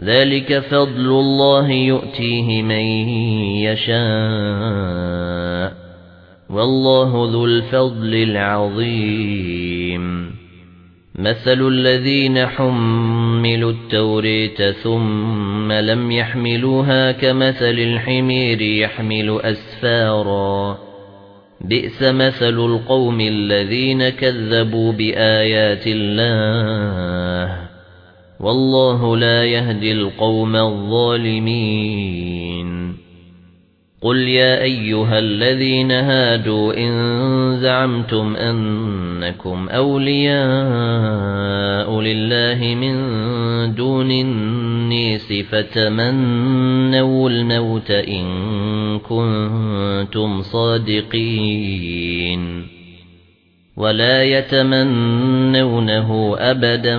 ذلك فضل الله يؤتيه من يشاء. والله ذو الفضل العظيم. مثل الذين حملوا التوريت ثم لم يحملوها كمثل الحمير يحمل أسفارا. بئس مثل القوم الذين كذبوا بآيات الله. والله لا يهدي القوم الظالمين. قل يا أيها الذين هادوا إن زعمتم أنكم أولياء لله من دون الناس فتمنوا الموت إن كنتم صادقين. ولا يتمنونه أبدا